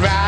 right